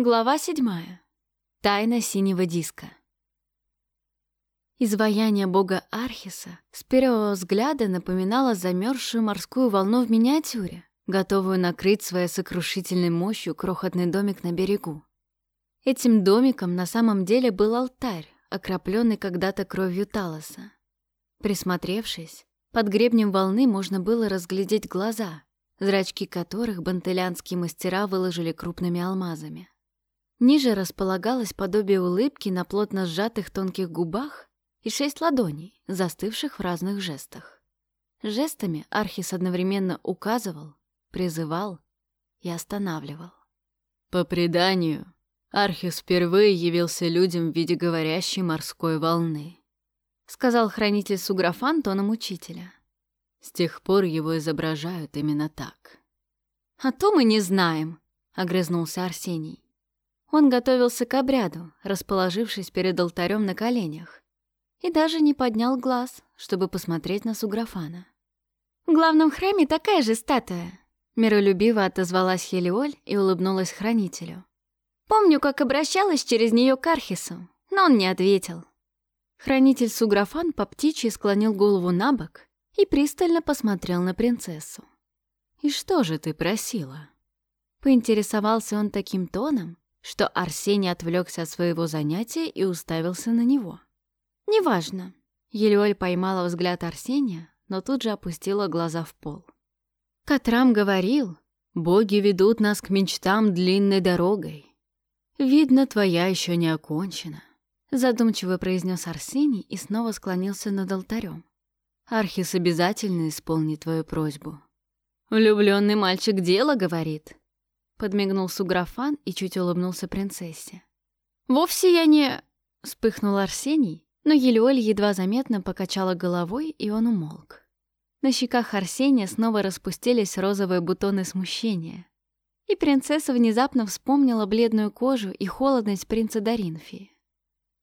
Глава седьмая. Тайна синего диска. Изваяние бога Архиса с первого взгляда напоминало замерзшую морскую волну в миниатюре, готовую накрыть своей сокрушительной мощью крохотный домик на берегу. Этим домиком на самом деле был алтарь, окропленный когда-то кровью Талоса. Присмотревшись, под гребнем волны можно было разглядеть глаза, зрачки которых бантелянские мастера выложили крупными алмазами. Ниже располагалось подобие улыбки на плотно сжатых тонких губах и шесть ладоней, застывших в разных жестах. Жестами Архис одновременно указывал, призывал и останавливал. По преданию, Архис впервые явился людям в виде говорящей морской волны, сказал хранитель Суграфан тоном учителя. С тех пор его изображают именно так. «А то мы не знаем», — огрызнулся Арсений. Он готовился к обряду, расположившись перед алтарем на коленях, и даже не поднял глаз, чтобы посмотреть на Суграфана. «В главном храме такая же статуя», — миролюбиво отозвалась Хелиоль и улыбнулась хранителю. «Помню, как обращалась через нее к Архису, но он не ответил». Хранитель Суграфан по птичьи склонил голову на бок и пристально посмотрел на принцессу. «И что же ты просила?» Поинтересовался он таким тоном, что Арсений отвлекся от своего занятия и уставился на него. «Неважно». Елеоль поймала взгляд Арсения, но тут же опустила глаза в пол. Катрам говорил, «Боги ведут нас к мечтам длинной дорогой. Видно, твоя еще не окончена», — задумчиво произнес Арсений и снова склонился над алтарем. «Архис обязательно исполнит твою просьбу». «Влюбленный мальчик дело говорит», Подмигнул Суграфан и чуть улыбнулся принцессе. «Вовсе я не...» — вспыхнул Арсений, но Елеоль едва заметно покачала головой, и он умолк. На щеках Арсения снова распустились розовые бутоны смущения. И принцесса внезапно вспомнила бледную кожу и холодность принца Даринфии.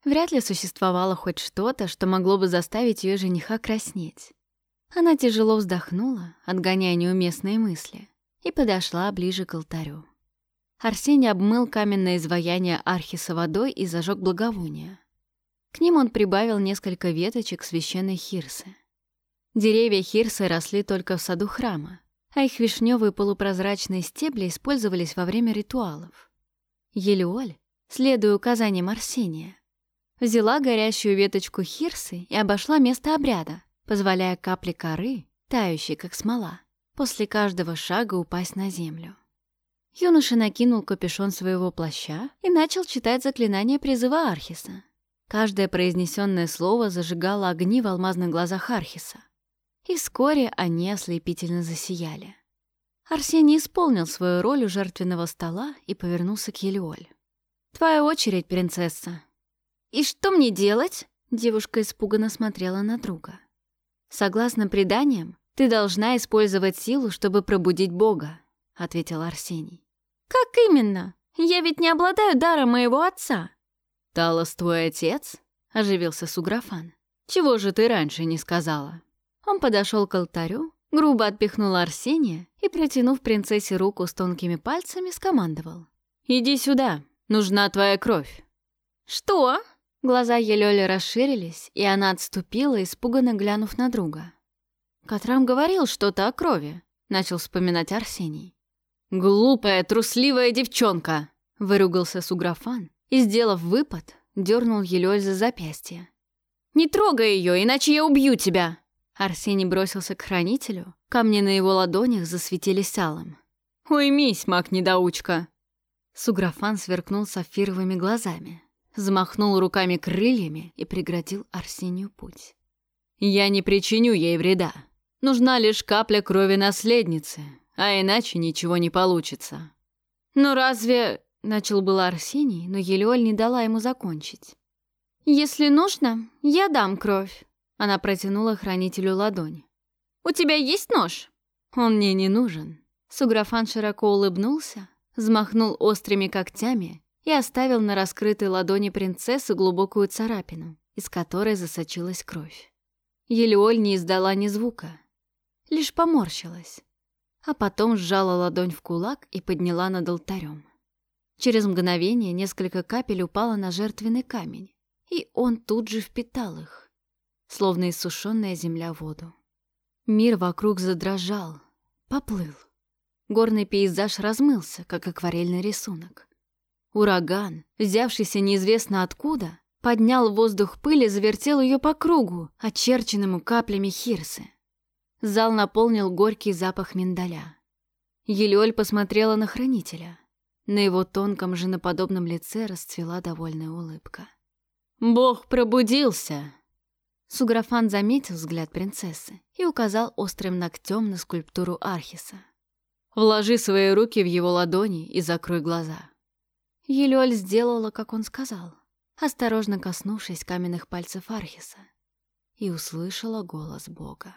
Вряд ли существовало хоть что-то, что могло бы заставить ее жениха краснеть. Она тяжело вздохнула, отгоняя неуместные мысли и подошла ближе к алтарю. Арсений обмыл каменное изваяние Архиса водой и зажег благовония. К ним он прибавил несколько веточек священной хирсы. Деревья хирсы росли только в саду храма, а их вишневые полупрозрачные стебли использовались во время ритуалов. Елеоль, следуя указаниям Арсения, взяла горящую веточку хирсы и обошла место обряда, позволяя капле коры, тающей как смола, после каждого шага упасть на землю. Юноша накинул капюшон своего плаща и начал читать заклинание призыва Архиса. Каждое произнесенное слово зажигало огни в алмазных глазах Архиса. И вскоре они ослепительно засияли. Арсений исполнил свою роль у жертвенного стола и повернулся к Елеоль. «Твоя очередь, принцесса». «И что мне делать?» Девушка испуганно смотрела на друга. Согласно преданиям, «Ты должна использовать силу, чтобы пробудить Бога», — ответил Арсений. «Как именно? Я ведь не обладаю даром моего отца». «Талос твой отец?» — оживился Суграфан. «Чего же ты раньше не сказала?» Он подошел к алтарю, грубо отпихнул Арсения и, протянув принцессе руку с тонкими пальцами, скомандовал. «Иди сюда, нужна твоя кровь». «Что?» Глаза Елёли расширились, и она отступила, испуганно глянув на друга. «Катрам говорил что-то о крови», — начал вспоминать Арсений. «Глупая, трусливая девчонка!» — выругался Суграфан и, сделав выпад, дернул Елёль за запястье. «Не трогай ее, иначе я убью тебя!» Арсений бросился к хранителю, камни на его ладонях засветились алым. «Уймись, маг-недоучка!» Суграфан сверкнул сапфировыми глазами, взмахнул руками крыльями и преградил Арсению путь. «Я не причиню ей вреда», Нужна лишь капля крови наследницы, а иначе ничего не получится. «Но разве...» — начал был Арсений, но Елеоль не дала ему закончить. «Если нужно, я дам кровь», — она протянула хранителю ладонь. «У тебя есть нож?» «Он мне не нужен». Суграфан широко улыбнулся, взмахнул острыми когтями и оставил на раскрытой ладони принцессы глубокую царапину, из которой засочилась кровь. Елеоль не издала ни звука, лишь поморщилась, а потом сжала ладонь в кулак и подняла над алтарем. Через мгновение несколько капель упало на жертвенный камень, и он тут же впитал их, словно иссушенная земля воду. Мир вокруг задрожал, поплыл. Горный пейзаж размылся, как акварельный рисунок. Ураган, взявшийся неизвестно откуда, поднял в воздух пыль и завертел ее по кругу, очерченному каплями хирсы. Зал наполнил горький запах миндаля. Елеоль посмотрела на хранителя. На его тонком женоподобном лице расцвела довольная улыбка. «Бог пробудился!» Суграфан заметил взгляд принцессы и указал острым ногтем на скульптуру Архиса. «Вложи свои руки в его ладони и закрой глаза». Елёль сделала, как он сказал, осторожно коснувшись каменных пальцев Архиса, и услышала голос Бога.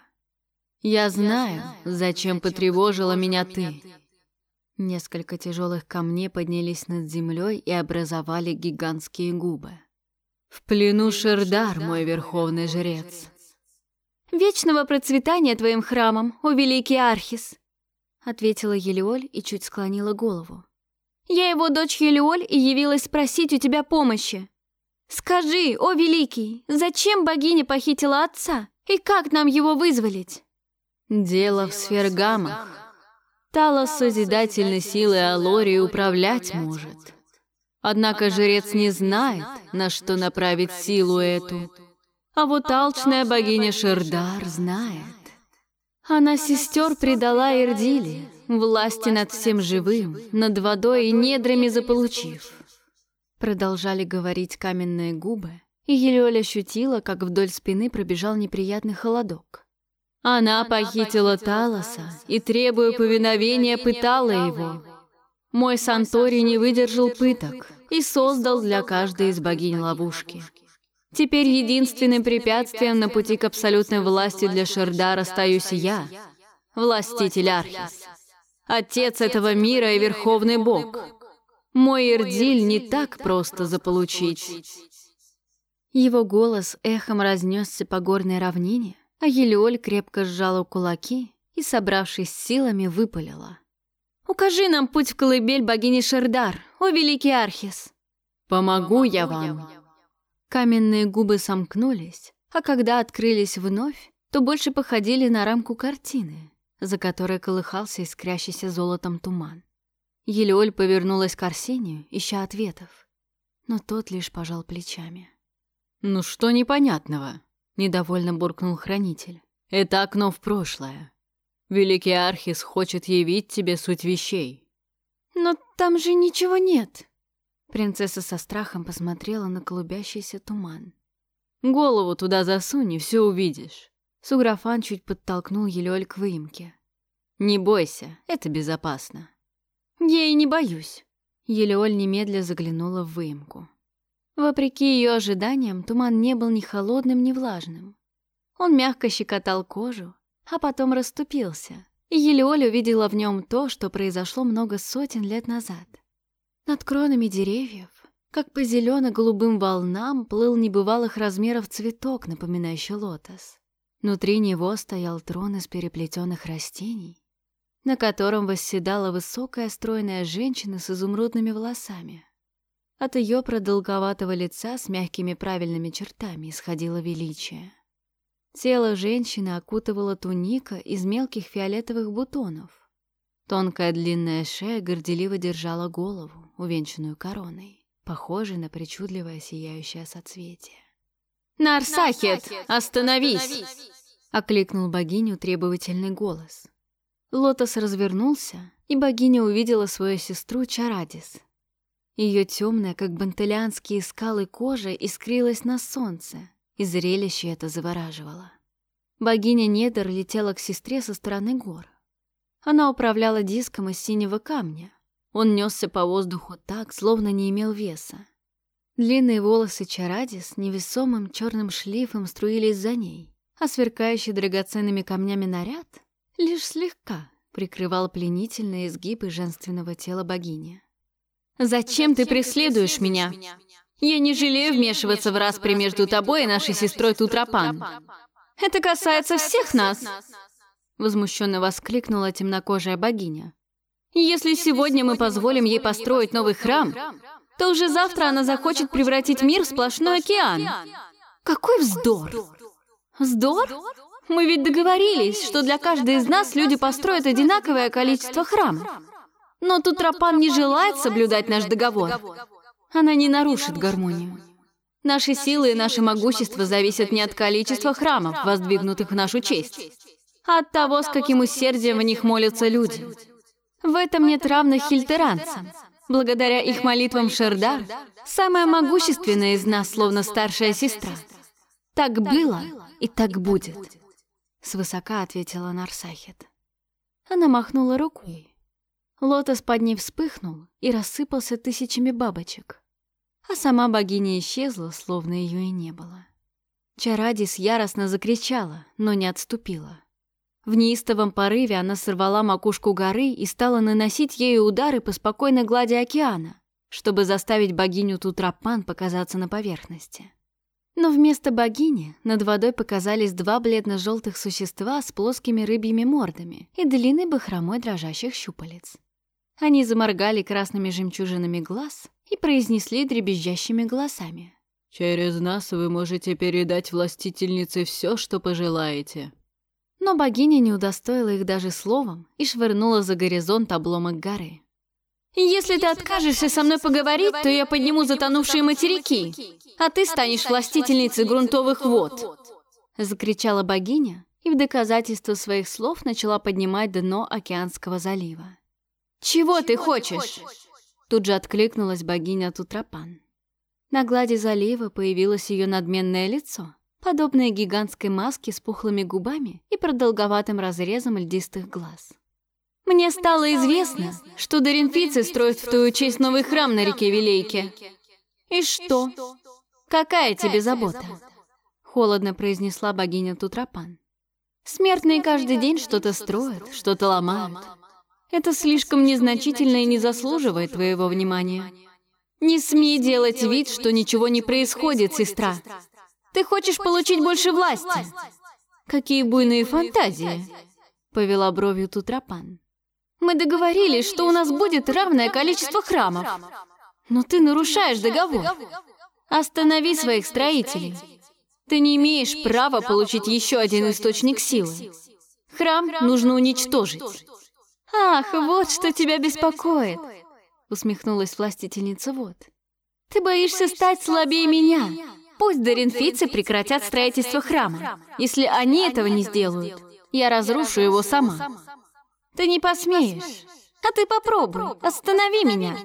«Я знаю, зачем потревожила меня ты». Несколько тяжелых камней поднялись над землей и образовали гигантские губы. «В плену Шердар, мой верховный жрец». «Вечного процветания твоим храмом, о великий Архис!» ответила Елеоль и чуть склонила голову. «Я его дочь Елеоль и явилась спросить у тебя помощи. Скажи, о великий, зачем богиня похитила отца и как нам его вызволить?» Дело в сфергамах. Талос созидательной силой Алории управлять может. Однако жрец не знает, на что направить силу эту. А вот алчная богиня Шердар знает. Она сестер предала Ирдили, власти над всем живым, над водой и недрами заполучив. Продолжали говорить каменные губы, и Елеоль ощутила, как вдоль спины пробежал неприятный холодок. Она похитила Талоса и, требуя повиновения, пытала его. Мой Сантори не выдержал пыток и создал для каждой из богинь ловушки. Теперь единственным препятствием на пути к абсолютной власти для Шердара остаюсь я, властитель Архис, отец этого мира и верховный бог. Мой Ирдиль не так просто заполучить. Его голос эхом разнесся по горной равнине, а Елеоль крепко сжала кулаки и, собравшись силами, выпалила. «Укажи нам путь в колыбель богини Шердар, о великий Архис!» «Помогу я вам!» Каменные губы сомкнулись, а когда открылись вновь, то больше походили на рамку картины, за которой колыхался искрящийся золотом туман. Елеоль повернулась к Арсению, ища ответов, но тот лишь пожал плечами. «Ну что непонятного?» Недовольно буркнул хранитель. Это окно в прошлое. Великий Архис хочет явить тебе суть вещей. Но там же ничего нет. Принцесса со страхом посмотрела на клубящийся туман. Голову туда засунь, и все увидишь. Суграфан чуть подтолкнул Елёль к выемке. «Не бойся, это безопасно». «Я и не боюсь». Елеоль немедля заглянула в выемку. Вопреки ее ожиданиям, туман не был ни холодным, ни влажным. Он мягко щекотал кожу, а потом расступился, и Елеоль увидела в нем то, что произошло много сотен лет назад. Над кронами деревьев, как по зелено-голубым волнам, плыл небывалых размеров цветок, напоминающий лотос. Внутри него стоял трон из переплетенных растений, на котором восседала высокая стройная женщина с изумрудными волосами. От ее продолговатого лица с мягкими правильными чертами исходило величие. Тело женщины окутывала туника из мелких фиолетовых бутонов. Тонкая длинная шея горделиво держала голову, увенчанную короной, похожей на причудливое сияющее соцветие. «Нарсахет, остановись!» — окликнул богиню требовательный голос. Лотос развернулся, и богиня увидела свою сестру Чарадис — ее темная, как бантелянские скалы кожа, искрилась на солнце, и зрелище это завораживало. Богиня Недр летела к сестре со стороны гор. Она управляла диском из синего камня. Он несся по воздуху так, словно не имел веса. Длинные волосы Чарадис невесомым черным шлейфом струились за ней, а сверкающий драгоценными камнями наряд лишь слегка прикрывал пленительные изгибы женственного тела богини. «Зачем ты преследуешь меня? Я не жалею вмешиваться в распри между тобой и нашей сестрой Тутрапан. Это касается всех нас!» Возмущенно воскликнула темнокожая богиня. Если сегодня мы позволим ей построить новый храм, то уже завтра она захочет превратить мир в сплошной океан. Какой вздор! Вздор? Мы ведь договорились, что для каждой из нас люди построят одинаковое количество храмов. Но тут Рапан не желает соблюдать наш договор. Она не нарушит гармонию. Наши силы и наше могущество зависят не от количества храмов, воздвигнутых в нашу честь, а от того, с каким усердием в них молятся люди. В этом нет равных хильтеранцам. Благодаря их молитвам Шердар, самая могущественная из нас, словно старшая сестра. Так было и так будет. Свысока ответила Нарсахет. Она махнула рукой. Лотос под ней вспыхнул и рассыпался тысячами бабочек. А сама богиня исчезла, словно ее и не было. Чарадис яростно закричала, но не отступила. В неистовом порыве она сорвала макушку горы и стала наносить ею удары по спокойной глади океана, чтобы заставить богиню Тутрапан показаться на поверхности. Но вместо богини над водой показались два бледно-желтых существа с плоскими рыбьими мордами и длинной бахромой дрожащих щупалец. Они заморгали красными жемчужинами глаз и произнесли дребезжащими голосами. «Через нас вы можете передать властительнице все, что пожелаете». Но богиня не удостоила их даже словом и швырнула за горизонт обломок горы. «Если ты откажешься со мной поговорить, то я подниму затонувшие материки, а ты станешь властительницей грунтовых вод!» Закричала богиня и в доказательство своих слов начала поднимать дно океанского залива. «Чего ты хочешь?» Тут же откликнулась богиня Тутрапан. На глади залива появилось ее надменное лицо, подобное гигантской маске с пухлыми губами и продолговатым разрезом льдистых глаз. Мне стало известно, что доринфицы строят в твою честь новый храм на реке Вилейке. И что? Какая тебе забота? Холодно произнесла богиня Тутрапан. Смертные каждый день что-то строят, что-то ломают. Это слишком незначительно и не заслуживает твоего внимания. Не смей делать вид, что ничего не происходит, сестра. Ты хочешь получить больше власти. Какие буйные фантазии, повела бровью Тутрапан. Мы договорились, что у нас будет равное количество храмов. Но ты нарушаешь договор. Останови своих строителей. Ты не имеешь права получить еще один источник силы. Храм нужно уничтожить. Ах, вот что тебя беспокоит, усмехнулась властительница Вот. Ты боишься стать слабее меня. Пусть доринфийцы прекратят строительство храма. Если они этого не сделают, я разрушу его сама. Ты не посмеешь. А ты попробуй, останови меня.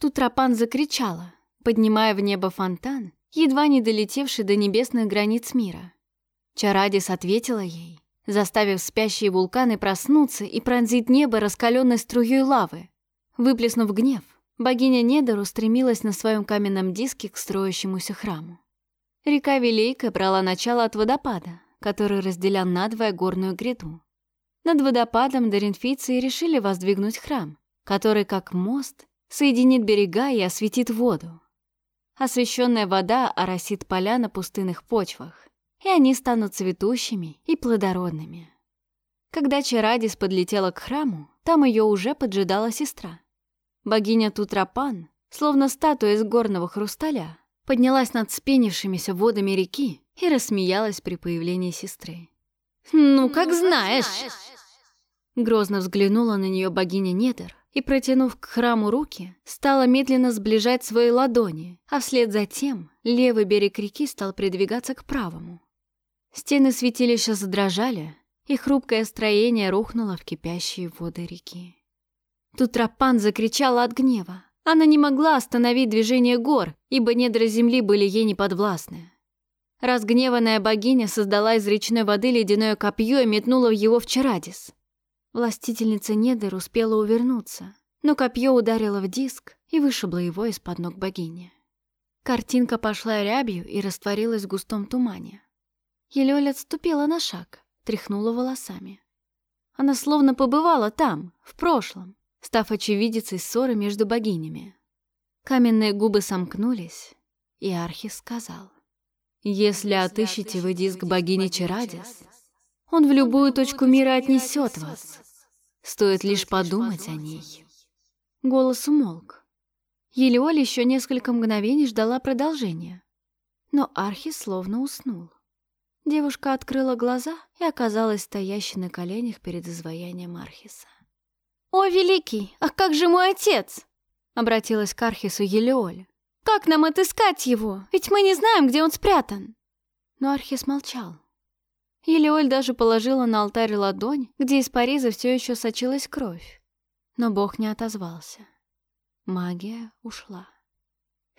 Тут Рапан закричала, поднимая в небо фонтан, едва не долетевший до небесных границ мира. Чарадис ответила ей, заставив спящие вулканы проснуться и пронзить небо раскаленной струей лавы. Выплеснув гнев, богиня Недор устремилась на своем каменном диске к строящемуся храму. Река Вилейка брала начало от водопада, который разделял надвое горную гряду. Над водопадом доринфийцы решили воздвигнуть храм, который, как мост, соединит берега и осветит воду. Освещенная вода оросит поля на пустынных почвах, и они станут цветущими и плодородными. Когда Чарадис подлетела к храму, там ее уже поджидала сестра. Богиня Тутрапан, словно статуя из горного хрусталя, поднялась над спенившимися водами реки и рассмеялась при появлении сестры. «Ну, как знаешь!» Грозно взглянула на нее богиня Недер и, протянув к храму руки, стала медленно сближать свои ладони, а вслед за тем левый берег реки стал придвигаться к правому. Стены святилища задрожали, и хрупкое строение рухнуло в кипящие воды реки. Тут Рапан закричала от гнева. Она не могла остановить движение гор, ибо недра земли были ей неподвластны. Разгневанная богиня создала из речной воды ледяное копье и метнула его в Чарадис. Властительница Недер успела увернуться, но копье ударило в диск и вышибло его из-под ног богини. Картинка пошла рябью и растворилась в густом тумане. Елёль отступила на шаг, тряхнула волосами. Она словно побывала там, в прошлом, став очевидицей ссоры между богинями. Каменные губы сомкнулись, и Архис сказал. «Если отыщете вы диск богини Чарадис, он в любую точку мира отнесет вас. Стоит лишь подумать о ней. Голос умолк. Елеоль еще несколько мгновений ждала продолжения. Но Архис словно уснул. Девушка открыла глаза и оказалась стоящей на коленях перед изваянием Архиса. «О, великий, а как же мой отец?» Обратилась к Архису Елеоль. «Как нам отыскать его? Ведь мы не знаем, где он спрятан!» Но Архис молчал. Елеоль даже положила на алтарь ладонь, где из Париза все еще сочилась кровь. Но бог не отозвался. Магия ушла.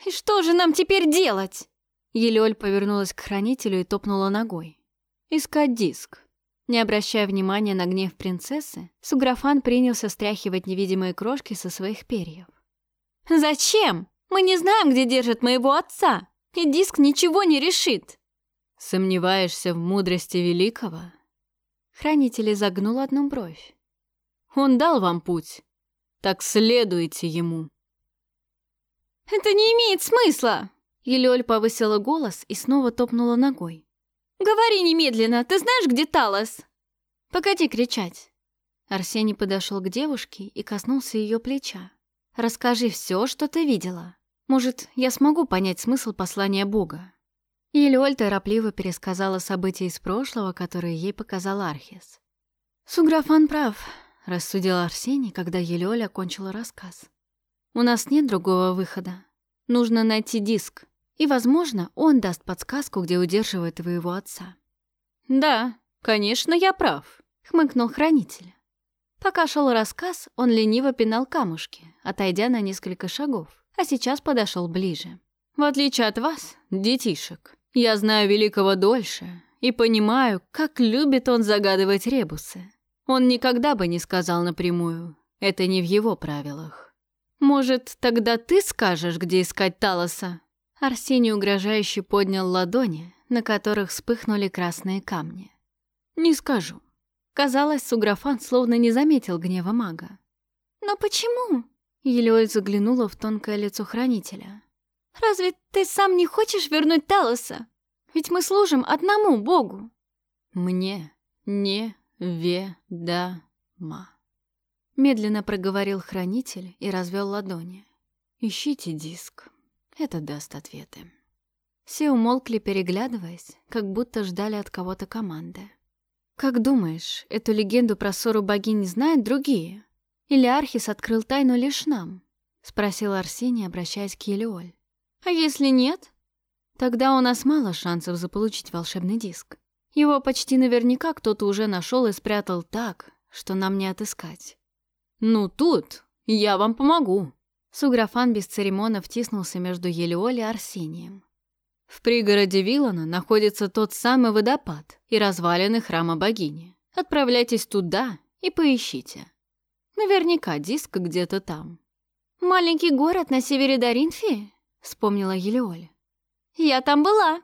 «И что же нам теперь делать?» Елеоль повернулась к хранителю и топнула ногой. «Искать диск». Не обращая внимания на гнев принцессы, Суграфан принялся стряхивать невидимые крошки со своих перьев. «Зачем? Мы не знаем, где держат моего отца, и диск ничего не решит!» «Сомневаешься в мудрости великого?» Хранитель изогнул одну бровь. «Он дал вам путь, так следуйте ему». «Это не имеет смысла!» Елёль повысила голос и снова топнула ногой. «Говори немедленно, ты знаешь, где Талос?» «Погоди кричать». Арсений подошел к девушке и коснулся ее плеча. «Расскажи все, что ты видела. Может, я смогу понять смысл послания Бога». Елёль торопливо пересказала события из прошлого, которые ей показал Архис. «Суграфан прав», — рассудил Арсений, когда Елёль окончила рассказ. «У нас нет другого выхода. Нужно найти диск, и, возможно, он даст подсказку, где удерживает твоего отца». «Да, конечно, я прав», — хмыкнул хранитель. Пока шел рассказ, он лениво пинал камушки, отойдя на несколько шагов, а сейчас подошел ближе. «В отличие от вас, детишек, я знаю Великого дольше и понимаю, как любит он загадывать ребусы. Он никогда бы не сказал напрямую, это не в его правилах. Может, тогда ты скажешь, где искать Талоса?» Арсений угрожающе поднял ладони, на которых вспыхнули красные камни. «Не скажу». Казалось, Суграфан словно не заметил гнева мага. «Но почему?» Елеоль заглянула в тонкое лицо хранителя. Разве ты сам не хочешь вернуть Талоса? Ведь мы служим одному Богу. Мне не ведомо. Медленно проговорил хранитель и развел ладони. Ищите диск. Это даст ответы. Все умолкли, переглядываясь, как будто ждали от кого-то команды. «Как думаешь, эту легенду про ссору богинь знают другие? Или Архис открыл тайну лишь нам?» — спросил Арсений, обращаясь к Елеоль. А если нет? Тогда у нас мало шансов заполучить волшебный диск. Его почти наверняка кто-то уже нашел и спрятал так, что нам не отыскать. Ну тут я вам помогу. Суграфан без церемонов втиснулся между Елеоль и Арсением. В пригороде Вилана находится тот самый водопад и развалины храма богини. Отправляйтесь туда и поищите. Наверняка диск где-то там. Маленький город на севере Даринфи? вспомнила Елеоль. «Я там была».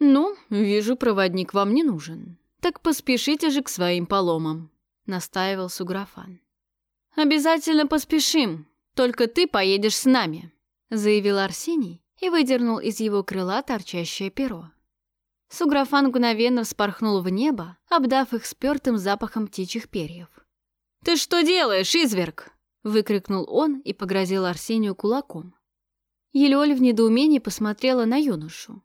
«Ну, вижу, проводник вам не нужен. Так поспешите же к своим поломам», — настаивал Суграфан. «Обязательно поспешим, только ты поедешь с нами», — заявил Арсений и выдернул из его крыла торчащее перо. Суграфан мгновенно вспорхнул в небо, обдав их спёртым запахом птичьих перьев. «Ты что делаешь, изверг?» — выкрикнул он и погрозил Арсению кулаком. Елеоль в недоумении посмотрела на юношу.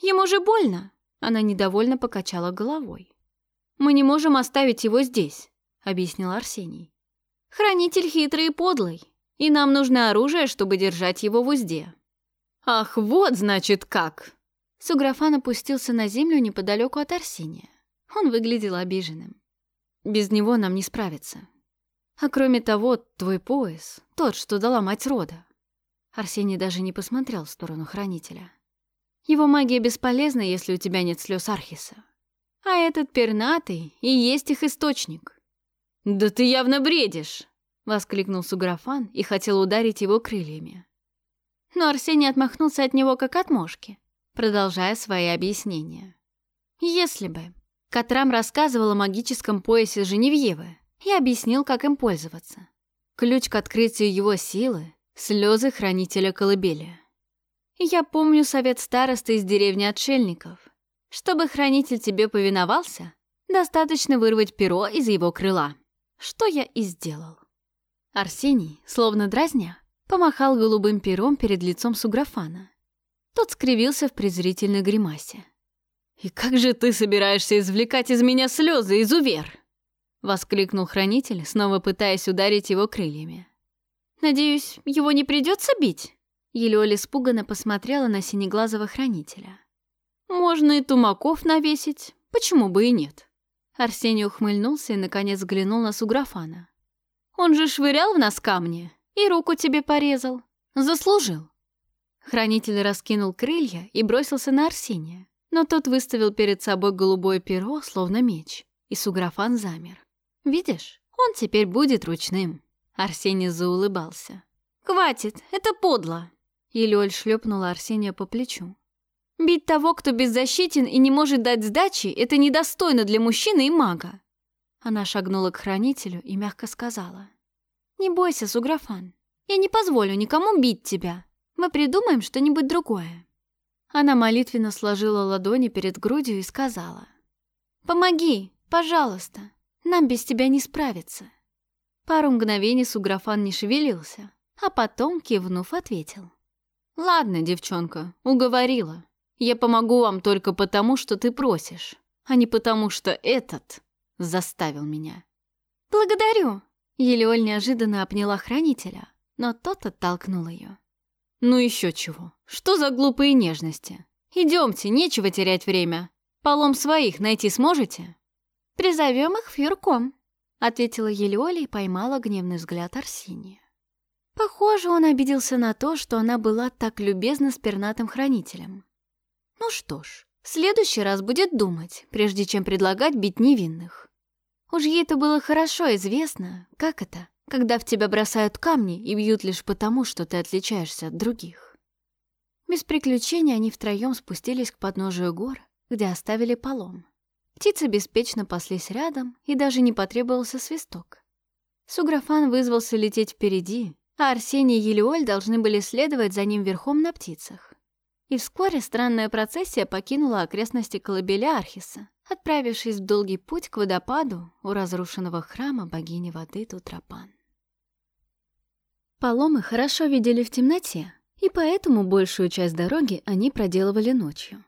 «Ему же больно!» Она недовольно покачала головой. «Мы не можем оставить его здесь», — объяснил Арсений. «Хранитель хитрый и подлый, и нам нужно оружие, чтобы держать его в узде». «Ах, вот, значит, как!» Суграфан опустился на землю неподалеку от Арсения. Он выглядел обиженным. «Без него нам не справиться. А кроме того, твой пояс, тот, что дала мать рода, Арсений даже не посмотрел в сторону хранителя. Его магия бесполезна, если у тебя нет слез Архиса. А этот пернатый и есть их источник. «Да ты явно бредишь!» — воскликнул Суграфан и хотел ударить его крыльями. Но Арсений отмахнулся от него, как от мошки, продолжая свои объяснения. Если бы Катрам рассказывал о магическом поясе Женевьевы и объяснил, как им пользоваться. Ключ к открытию его силы Слезы хранителя колыбели. Я помню совет старосты из деревни отшельников. Чтобы хранитель тебе повиновался, достаточно вырвать перо из его крыла. что я и сделал. Арсений, словно дразня, помахал голубым пером перед лицом Суграфана. Тот скривился в презрительной гримасе. «И как же ты собираешься извлекать из меня слезы, изувер?» — воскликнул хранитель, снова пытаясь ударить его крыльями. «Надеюсь, его не придется бить?» Елеоль испуганно посмотрела на синеглазого хранителя. «Можно и тумаков навесить, почему бы и нет?» Арсений ухмыльнулся и, наконец, взглянул на Суграфана. «Он же швырял в нас камни и руку тебе порезал. Заслужил». Хранитель раскинул крылья и бросился на Арсения, но тот выставил перед собой голубое перо, словно меч, и Суграфан замер. «Видишь, он теперь будет ручным». Арсений заулыбался. «Хватит, это подло!» Елёль шлепнула Арсения по плечу. «Бить того, кто беззащитен и не может дать сдачи, это недостойно для мужчины и мага!» Она шагнула к хранителю и мягко сказала. «Не бойся, Суграфан, я не позволю никому бить тебя. Мы придумаем что-нибудь другое». Она молитвенно сложила ладони перед грудью и сказала. «Помоги, пожалуйста, нам без тебя не справиться». Пару мгновений Суграфан не шевелился, а потом, кивнув, ответил. «Ладно, девчонка, уговорила. Я помогу вам только потому, что ты просишь, а не потому, что этот заставил меня». «Благодарю!» Елеоль неожиданно обняла хранителя, но тот оттолкнул ее. «Ну еще чего? Что за глупые нежности? Идемте, нечего терять время. Полом своих найти сможете?» «Призовем их фьюрком», ответила Елеоля и поймала гневный взгляд Арсения. Похоже, он обиделся на то, что она была так любезна с пернатым хранителем. Ну что ж, в следующий раз будет думать, прежде чем предлагать бить невинных. Уж ей-то было хорошо известно, как это, когда в тебя бросают камни и бьют лишь потому, что ты отличаешься от других. Без приключений они втроем спустились к подножию гор, где оставили полом. Птицы беспечно паслись рядом, и даже не потребовался свисток. Суграфан вызвался лететь впереди, а Арсений и Елеоль должны были следовать за ним верхом на птицах. И вскоре странная процессия покинула окрестности колыбели Архиса, отправившись в долгий путь к водопаду у разрушенного храма богини воды Тутрапан. Поломы хорошо видели в темноте, и поэтому большую часть дороги они проделывали ночью.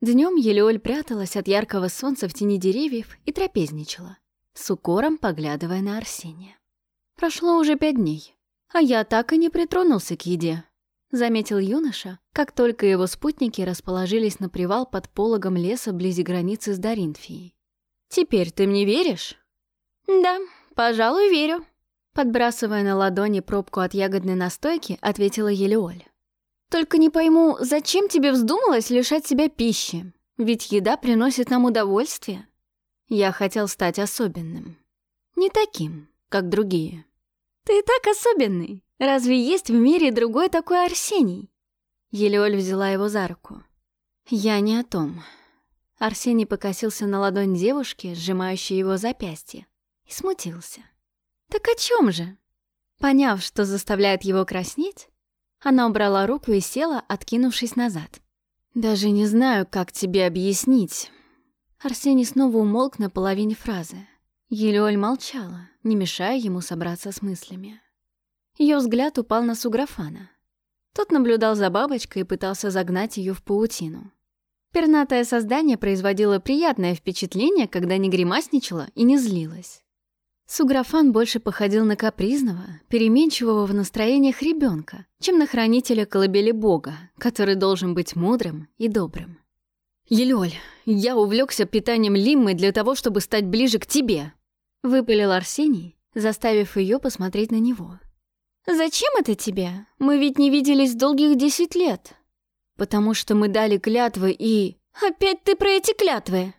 Днем Елеоль пряталась от яркого солнца в тени деревьев и трапезничала, с укором поглядывая на Арсения. Прошло уже пять дней, а я так и не притронулся к еде, заметил юноша, как только его спутники расположились на привал под пологом леса близи границы с Даринфией. «Теперь ты мне веришь?» «Да, пожалуй, верю», подбрасывая на ладони пробку от ягодной настойки, ответила Елеоль. Только не пойму, зачем тебе вздумалось лишать себя пищи? Ведь еда приносит нам удовольствие. Я хотел стать особенным. Не таким, как другие. Ты так особенный. Разве есть в мире другой такой Арсений? Елеоль взяла его за руку. Я не о том. Арсений покосился на ладонь девушки, сжимающей его запястье, и смутился. Так о чем же? Поняв, что заставляет его краснеть, она убрала руку и села, откинувшись назад. «Даже не знаю, как тебе объяснить». Арсений снова умолк на половине фразы. Елеоль молчала, не мешая ему собраться с мыслями. Ее взгляд упал на Суграфана. Тот наблюдал за бабочкой и пытался загнать ее в паутину. Пернатое создание производило приятное впечатление, когда не гримасничало и не злилось. Суграфан больше походил на капризного, переменчивого в настроениях ребенка, чем на хранителя колыбели бога, который должен быть мудрым и добрым. «Елёль, я увлекся питанием Лиммы для того, чтобы стать ближе к тебе», — выпалил Арсений, заставив ее посмотреть на него. «Зачем это тебе? Мы ведь не виделись долгих десять лет». «Потому что мы дали клятвы и...» «Опять ты про эти клятвы!»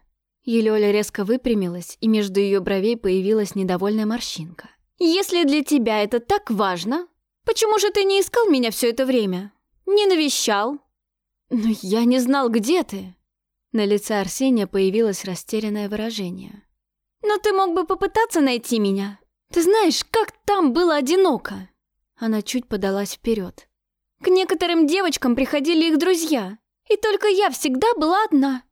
Елёля резко выпрямилась, и между ее бровей появилась недовольная морщинка. «Если для тебя это так важно, почему же ты не искал меня все это время? Не навещал?» «Но я не знал, где ты». На лице Арсения появилось растерянное выражение. «Но ты мог бы попытаться найти меня. Ты знаешь, как там было одиноко!» Она чуть подалась вперед. «К некоторым девочкам приходили их друзья, и только я всегда была одна.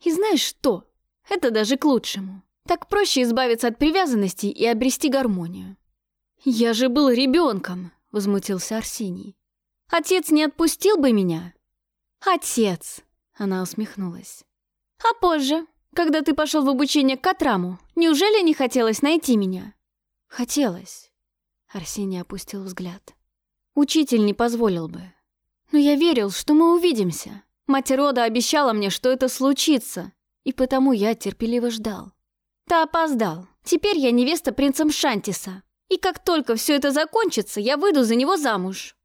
И знаешь что? Это даже к лучшему. Так проще избавиться от привязанностей и обрести гармонию. «Я же был ребенком», — возмутился Арсений. «Отец не отпустил бы меня?» «Отец», — она усмехнулась. «А позже, когда ты пошел в обучение к Катраму, неужели не хотелось найти меня?» «Хотелось». Арсений опустил взгляд. «Учитель не позволил бы. Но я верил, что мы увидимся. Мать рода обещала мне, что это случится, и потому я терпеливо ждал. Ты опоздал. Теперь я невеста принца Шантиса. И как только все это закончится, я выйду за него замуж».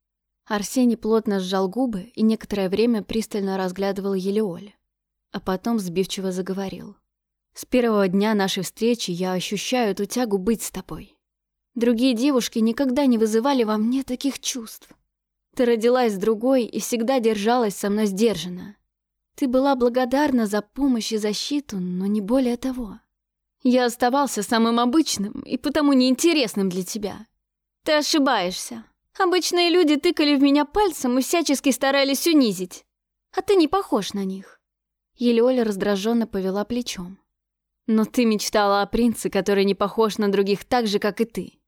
Арсений плотно сжал губы и некоторое время пристально разглядывал Елеоль. А потом сбивчиво заговорил. «С первого дня нашей встречи я ощущаю эту тягу быть с тобой. Другие девушки никогда не вызывали во мне таких чувств. Ты родилась другой и всегда держалась со мной сдержанно. Ты была благодарна за помощь и защиту, но не более того. Я оставался самым обычным и потому неинтересным для тебя. Ты ошибаешься. Обычные люди тыкали в меня пальцем и всячески старались унизить. А ты не похож на них. Елеоля раздраженно повела плечом. Но ты мечтала о принце, который не похож на других так же, как и ты.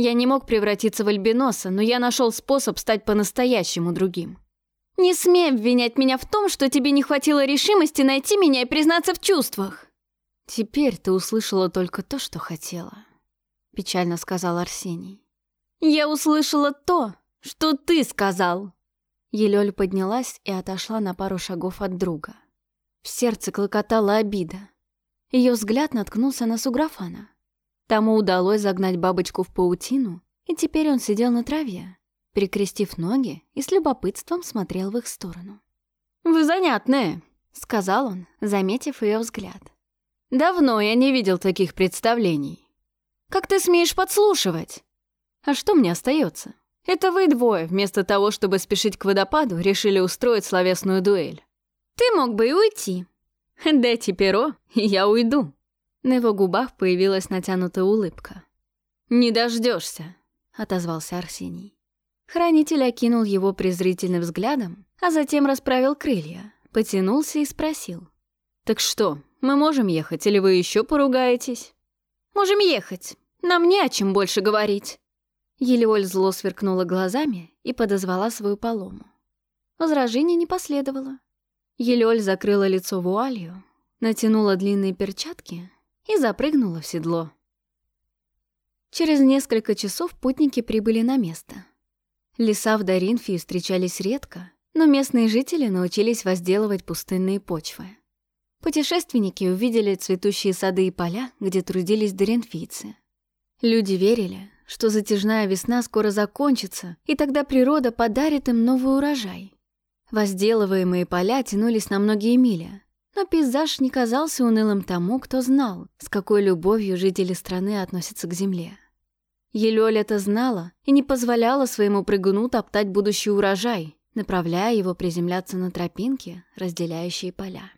Я не мог превратиться в альбиноса, но я нашел способ стать по-настоящему другим. Не смей обвинять меня в том, что тебе не хватило решимости найти меня и признаться в чувствах. «Теперь ты услышала только то, что хотела», — печально сказал Арсений. «Я услышала то, что ты сказал». Елёль поднялась и отошла на пару шагов от друга. В сердце клокотала обида. Ее взгляд наткнулся на Суграфана. Тому удалось загнать бабочку в паутину, и теперь он сидел на траве, перекрестив ноги и с любопытством смотрел в их сторону. «Вы занятные», — сказал он, заметив ее взгляд. Давно я не видел таких представлений. Как ты смеешь подслушивать? А что мне остается? Это вы двое, вместо того, чтобы спешить к водопаду, решили устроить словесную дуэль. Ты мог бы и уйти. Дайте перо, и я уйду. На его губах появилась натянутая улыбка. «Не дождешься, отозвался Арсений. Хранитель окинул его презрительным взглядом, а затем расправил крылья, потянулся и спросил. «Так что, мы можем ехать, или вы еще поругаетесь?» «Можем ехать. Нам не о чем больше говорить». Елеоль зло сверкнула глазами и подозвала свою полому. Возражения не последовало. Елеоль закрыла лицо вуалью, натянула длинные перчатки и запрыгнула в седло. Через несколько часов путники прибыли на место. Леса в Даринфии встречались редко, но местные жители научились возделывать пустынные почвы. Путешественники увидели цветущие сады и поля, где трудились доренфийцы. Люди верили, что затяжная весна скоро закончится, и тогда природа подарит им новый урожай. Возделываемые поля тянулись на многие мили, но пейзаж не казался унылым тому, кто знал, с какой любовью жители страны относятся к земле. Елёль это знала и не позволяла своему прыгуну топтать будущий урожай, направляя его приземляться на тропинке, разделяющие поля.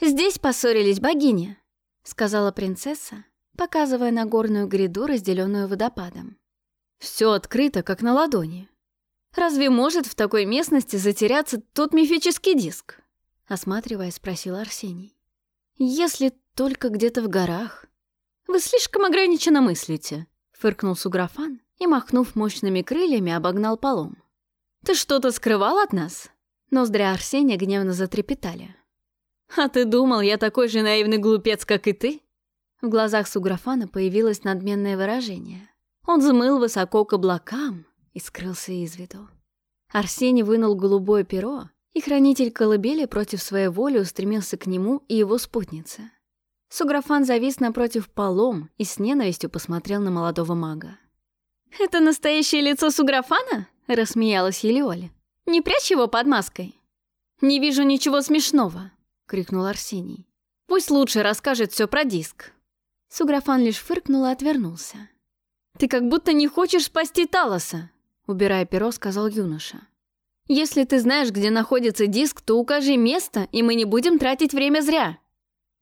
«Здесь поссорились богини», — сказала принцесса, показывая на горную гряду, разделенную водопадом. Все открыто, как на ладони. Разве может в такой местности затеряться тот мифический диск?» Осматривая, спросил Арсений. «Если только где-то в горах». «Вы слишком ограниченно мыслите», — фыркнул Суграфан и, махнув мощными крыльями, обогнал полом. «Ты что-то скрывал от нас?» Ноздри Арсения гневно затрепетали. «А ты думал, я такой же наивный глупец, как и ты?» В глазах Суграфана появилось надменное выражение. Он взмыл высоко к облакам и скрылся из виду. Арсений вынул голубое перо, и хранитель колыбели против своей воли устремился к нему и его спутнице. Суграфан завис напротив полом и с ненавистью посмотрел на молодого мага. «Это настоящее лицо Суграфана?» — рассмеялась Елеоля. «Не прячь его под маской». «Не вижу ничего смешного», — крикнул Арсений. «Пусть лучше расскажет все про диск». Суграфан лишь фыркнул и отвернулся. «Ты как будто не хочешь спасти Талоса», — убирая перо, сказал юноша. «Если ты знаешь, где находится диск, то укажи место, и мы не будем тратить время зря».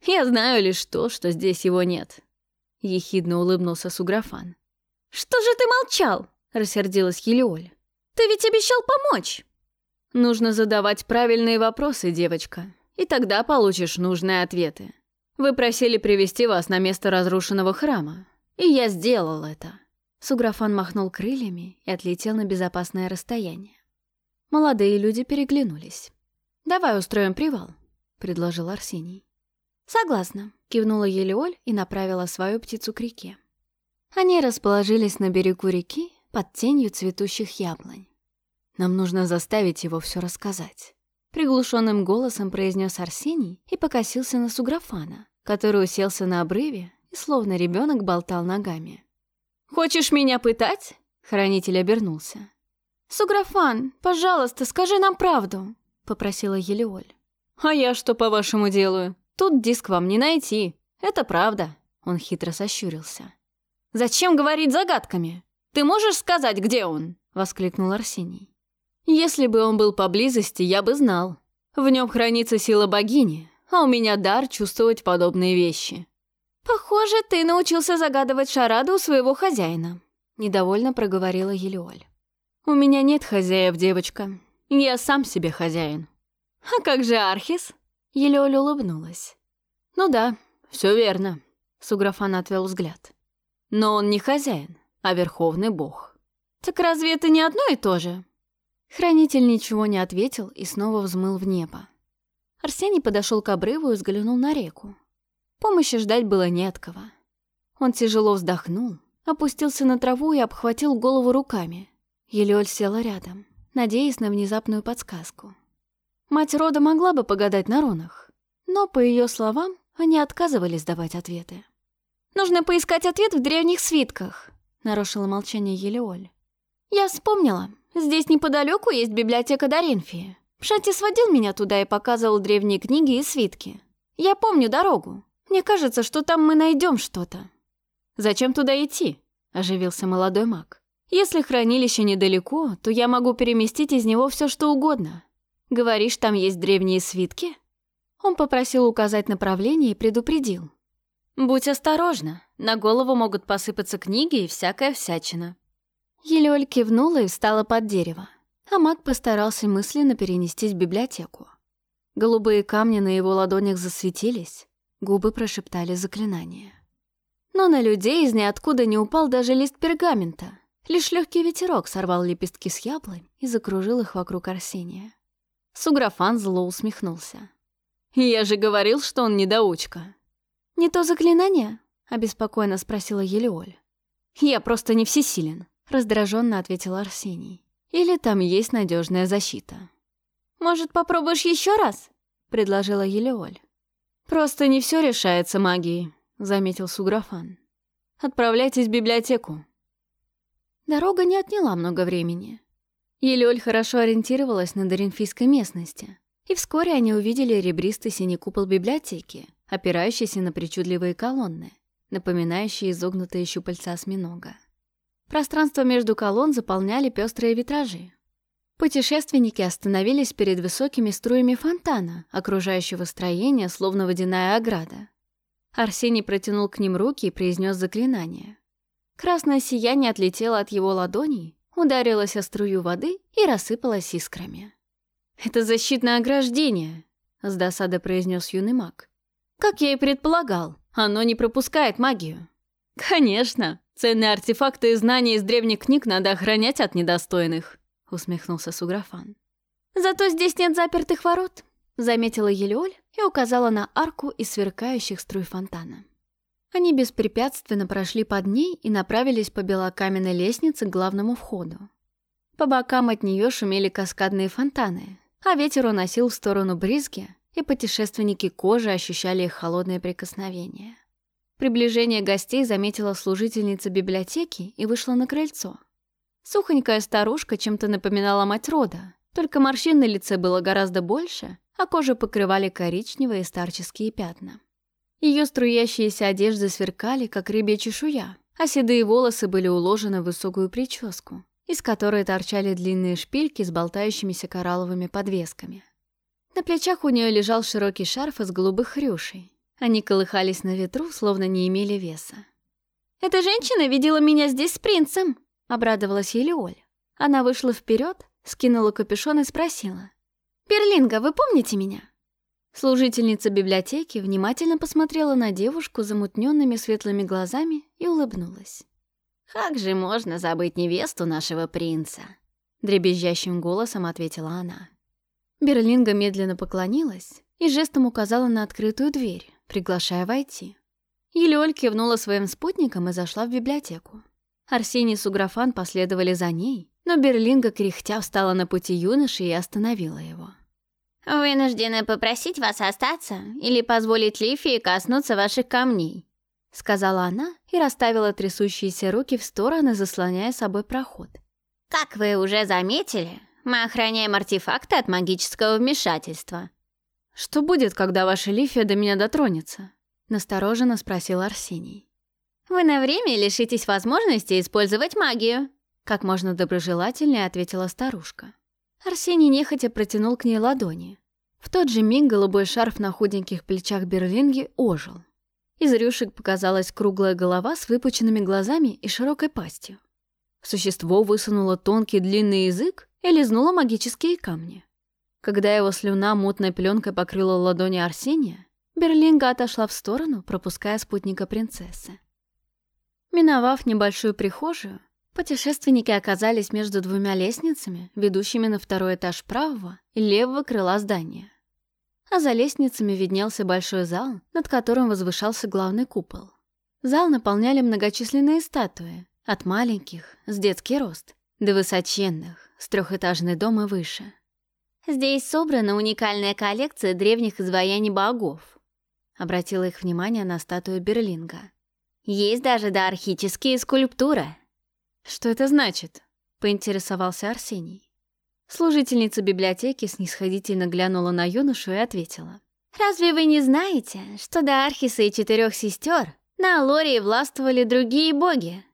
«Я знаю лишь то, что здесь его нет», — ехидно улыбнулся Суграфан. «Что же ты молчал?» — рассердилась Елеоль. «Ты ведь обещал помочь!» «Нужно задавать правильные вопросы, девочка», и тогда получишь нужные ответы. Вы просили привести вас на место разрушенного храма, и я сделал это». Суграфан махнул крыльями и отлетел на безопасное расстояние. Молодые люди переглянулись. «Давай устроим привал», — предложил Арсений. «Согласна», — кивнула Елеоль и направила свою птицу к реке. Они расположились на берегу реки под тенью цветущих яблонь. «Нам нужно заставить его все рассказать», — приглушенным голосом произнес Арсений и покосился на Суграфана, который уселся на обрыве и словно ребенок болтал ногами. «Хочешь меня пытать?» — хранитель обернулся. «Суграфан, пожалуйста, скажи нам правду», — попросила Елеоль. «А я что, по-вашему, делаю? Тут диск вам не найти. Это правда». Он хитро сощурился. «Зачем говорить загадками? Ты можешь сказать, где он?» — воскликнул Арсений. «Если бы он был поблизости, я бы знал. В нем хранится сила богини, а у меня дар чувствовать подобные вещи». «Похоже, ты научился загадывать шараду у своего хозяина», — недовольно проговорила Елеоль. «У меня нет хозяев, девочка. Я сам себе хозяин». «А как же Архис?» Елеоль улыбнулась. «Ну да, все верно», — Суграфан отвел взгляд. «Но он не хозяин, а верховный бог». «Так разве это не одно и то же?» Хранитель ничего не ответил и снова взмыл в небо. Арсений подошел к обрыву и взглянул на реку. Помощи ждать было не от кого. Он тяжело вздохнул, опустился на траву и обхватил голову руками. Елеоль села рядом, надеясь на внезапную подсказку. Мать рода могла бы погадать на рунах, но, по ее словам, они отказывались давать ответы. «Нужно поискать ответ в древних свитках», — нарушила молчание Елеоль. «Я вспомнила. Здесь неподалеку есть библиотека Даринфии. Пшати сводил меня туда и показывал древние книги и свитки. Я помню дорогу. Мне кажется, что там мы найдем что-то». «Зачем туда идти?» — оживился молодой маг. «Если хранилище недалеко, то я могу переместить из него все, что угодно. Говоришь, там есть древние свитки?» Он попросил указать направление и предупредил. «Будь осторожна, на голову могут посыпаться книги и всякая всячина». Елёль кивнула и встала под дерево, а маг постарался мысленно перенестись в библиотеку. Голубые камни на его ладонях засветились, губы прошептали заклинание. Но на людей из ниоткуда не упал даже лист пергамента. Лишь легкий ветерок сорвал лепестки с яблонь и закружил их вокруг Арсения. Суграфан зло усмехнулся. «Я же говорил, что он недоучка». «Не то заклинание?» — обеспокоенно спросила Елеоль. «Я просто не всесилен», — раздраженно ответил Арсений. «Или там есть надежная защита». «Может, попробуешь еще раз?» — предложила Елеоль. «Просто не все решается магией», — заметил Суграфан. «Отправляйтесь в библиотеку». Дорога не отняла много времени. Елеоль хорошо ориентировалась на Доринфийской местности, и вскоре они увидели ребристый синий купол библиотеки, опирающийся на причудливые колонны, напоминающие изогнутые щупальца осьминога. Пространство между колонн заполняли пестрые витражи. Путешественники остановились перед высокими струями фонтана, окружающего строение, словно водяная ограда. Арсений протянул к ним руки и произнес заклинание. Красное сияние отлетело от его ладоней, ударилась о струю воды и рассыпалась искрами. «Это защитное ограждение», — с досадой произнес юный маг. «Как я и предполагал, оно не пропускает магию». «Конечно, ценные артефакты и знания из древних книг надо охранять от недостойных», — усмехнулся Суграфан. «Зато здесь нет запертых ворот», — заметила Елеоль и указала на арку из сверкающих струй фонтана. Они беспрепятственно прошли под ней и направились по белокаменной лестнице к главному входу. По бокам от нее шумели каскадные фонтаны, а ветер уносил в сторону брызги, и путешественники кожи ощущали их холодное прикосновение. Приближение гостей заметила служительница библиотеки и вышла на крыльцо. Сухонькая старушка чем-то напоминала мать рода, только морщин на лице было гораздо больше, а кожу покрывали коричневые старческие пятна. Ее струящиеся одежды сверкали, как рыбья чешуя, а седые волосы были уложены в высокую прическу, из которой торчали длинные шпильки с болтающимися коралловыми подвесками. На плечах у нее лежал широкий шарф из голубых рюшей. Они колыхались на ветру, словно не имели веса. «Эта женщина видела меня здесь с принцем», — обрадовалась Елеоль. Она вышла вперед, скинула капюшон и спросила. «Берлинга, вы помните меня?» Служительница библиотеки внимательно посмотрела на девушку замутненными светлыми глазами и улыбнулась. «Как же можно забыть невесту нашего принца?» Дребезжащим голосом ответила она. Берлинга медленно поклонилась и жестом указала на открытую дверь, приглашая войти. Елёль кивнула своим спутникам и зашла в библиотеку. Арсений и Суграфан последовали за ней, но Берлинга кряхтя встала на пути юноши и остановила его. «Вынуждена попросить вас остаться или позволить Лифии коснуться ваших камней», сказала она и расставила трясущиеся руки в стороны, заслоняя собой проход. «Как вы уже заметили, мы охраняем артефакты от магического вмешательства». «Что будет, когда ваша Лифия до меня дотронется?» настороженно спросил Арсений. «Вы на время лишитесь возможности использовать магию», как можно доброжелательнее ответила старушка. Арсений нехотя протянул к ней ладони. В тот же миг голубой шарф на худеньких плечах Берлинги ожил. Из рюшек показалась круглая голова с выпученными глазами и широкой пастью. Существо высунуло тонкий длинный язык и лизнуло магические камни. Когда его слюна мутной пленкой покрыла ладони Арсения, Берлинга отошла в сторону, пропуская спутника принцессы. Миновав небольшую прихожую, Путешественники оказались между двумя лестницами, ведущими на второй этаж правого и левого крыла здания. А за лестницами виднелся большой зал, над которым возвышался главный купол. Зал наполняли многочисленные статуи, от маленьких, с детский рост, до высоченных, с трехэтажный дом и выше. «Здесь собрана уникальная коллекция древних изваяний богов», обратила их внимание на статую Берлинга. «Есть даже доархические скульптуры». «Что это значит?» — поинтересовался Арсений. Служительница библиотеки снисходительно глянула на юношу и ответила. «Разве вы не знаете, что до Архиса и четырех сестер на Алории властвовали другие боги?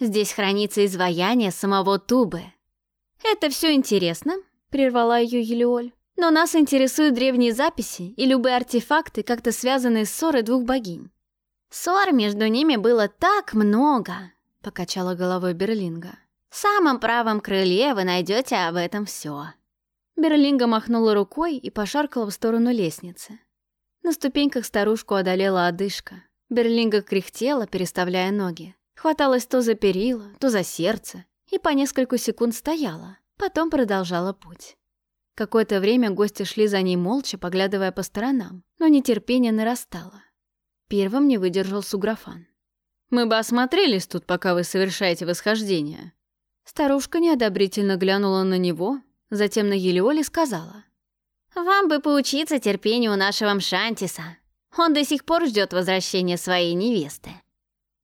Здесь хранится изваяние самого Тубы». «Это все интересно», — прервала ее Елеоль. «Но нас интересуют древние записи и любые артефакты, как-то связанные с ссорой двух богинь». Ссор между ними было так много, — покачала головой Берлинга. «В самом правом крыле вы найдете об этом все. Берлинга махнула рукой и пошаркала в сторону лестницы. На ступеньках старушку одолела одышка. Берлинга кряхтела, переставляя ноги. Хваталась то за перила, то за сердце, и по несколько секунд стояла, потом продолжала путь. Какое-то время гости шли за ней молча, поглядывая по сторонам, но нетерпение нарастало. Первым не выдержал Суграфан. Мы бы осмотрелись тут, пока вы совершаете восхождение». Старушка неодобрительно глянула на него, затем на Елеоле сказала. «Вам бы поучиться терпению нашего Мшантиса. Он до сих пор ждет возвращения своей невесты».